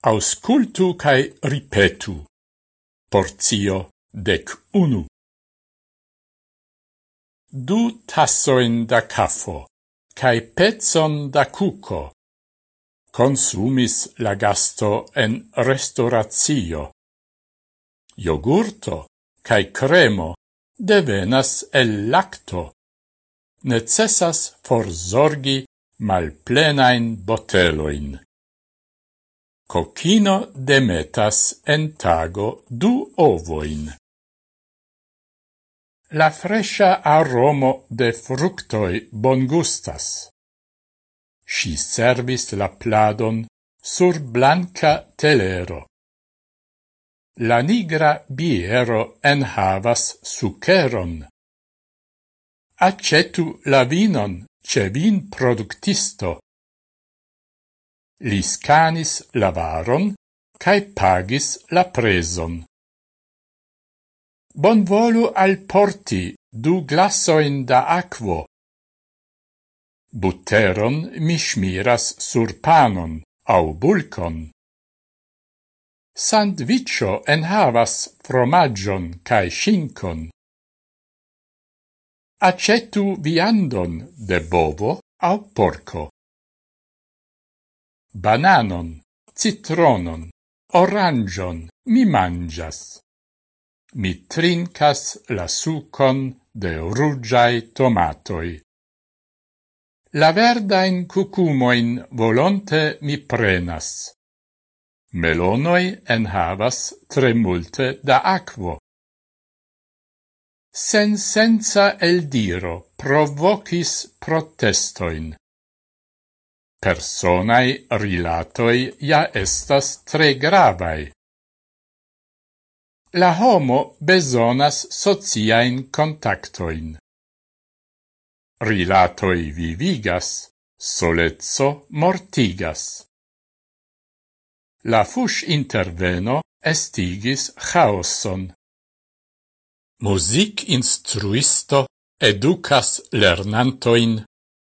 Auscultu cae ripetu. Porzio dec unu. Du tassoin da caffo, cae pezzon da cuco. Consumis la gasto en restauratio. Iogurto cae cremo devenas el lacto. Necessas forzorgi malplenain boteloin. Cocchino demetas en tago du ovoin. La fresca aromo de fructoi bongustas. Si servis la pladon sur blanca telero. La nigra biero enhavas suceron. Accetu la vinon ce vin productisto Li scanis la varon cae pagis la preson. Bon volu al porti du glassoin da aquo. Butteron mi smiras sur panon au bulcon. Sandvicio en havas fromagion cae shinkon. Acetu viandon de bovo au porco bananon, citronon, orangion mi mangias. Mi trincas la sucon de rugiai tomatoi. La verdain cucumoin volonte mi prenas. Melonoi enhavas tre multe da aquo. Sen senza el diro provocis protestoin personai rilatoi ja estas tre gravai. La homo besonas sociain contactoin. Rilatoi vivigas, solezzo mortigas. La fus interveno estigis chaoson. Music instruisto educas lernantoin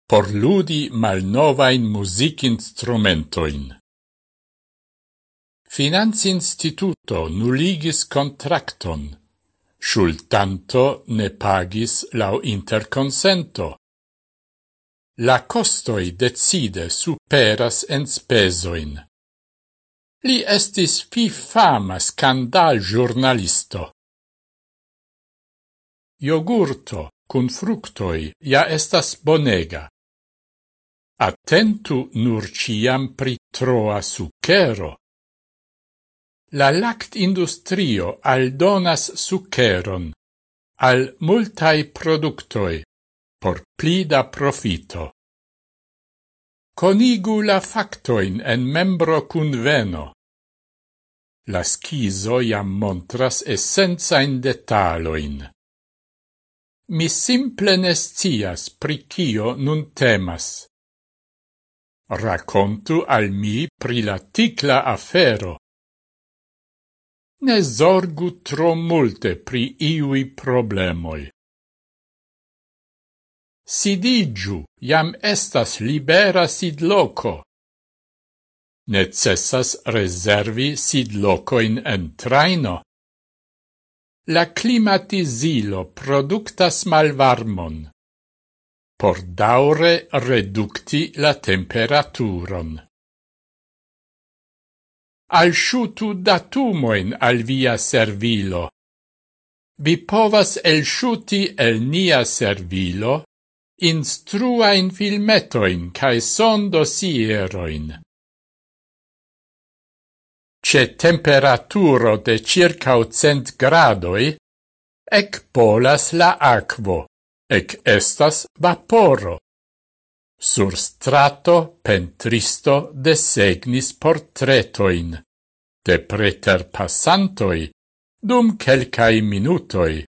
por ludi malnovain musicinstrumentoin. Finanzinstituto nuligis contracton. Schultanto ne pagis lau interconsento. La costoi decide superas en spesoin. Li estis fi fama scandal giornalisto. Iogurto cun fructoi ja estas bonega Attentu nur ciam pri troa sucero. La lact industrio aldonas succeron al multai productoi por plida profito. Conigu la factoin en membro conveno. La schizo jam montras essenzain detaloin. Mi simple nescias pri cio nun temas racontu al mi pri la ticla afero. Ne zorgu tro multe pri iui problemoi. Sidigiu, jam estas libera sid loco. Necessas reservi sid locoin en traino. La climatizilo productas malvarmon por daure reducti la temperaturon. shutu datumoin al via servilo. Vi povas el shuti el nia servilo instruain filmetoin cae sondosieroin. Ce temperaturo de circa 100 gradoi, ec polas la aquo ec estas vaporo. Sur strato pentristo desegnis portretoin de preter passantoi dum quelcae minutoi.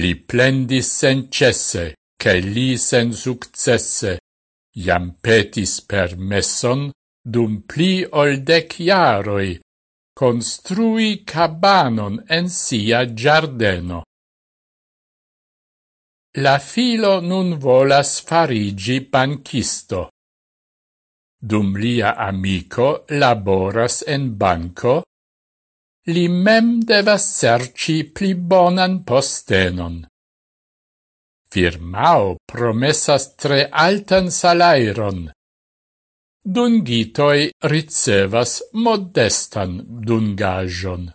Li plendis sen cesse, che li sen successe, iam petis permesson dum pli ol dec iaroi, construi cabanon en sia giardeno. La filo nun volas farigi banchisto. Dum lia amico laboras en banco, li mem devas serci pli bonan postenon. Firmao promesas tre altan salairon. Dungitoi ricevas modestan dungajon.